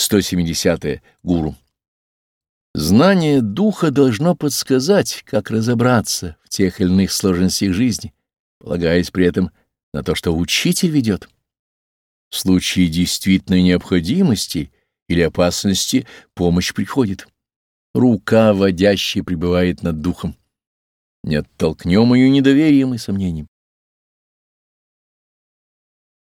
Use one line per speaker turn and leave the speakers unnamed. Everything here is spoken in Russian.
170. -е. Гуру. Знание духа должно подсказать, как разобраться в тех или иных сложностях жизни, полагаясь при этом на то, что учитель ведет. В случае действительной необходимости или опасности помощь приходит. Рука водящая пребывает над духом. Не оттолкнем ее недоверием и сомнением.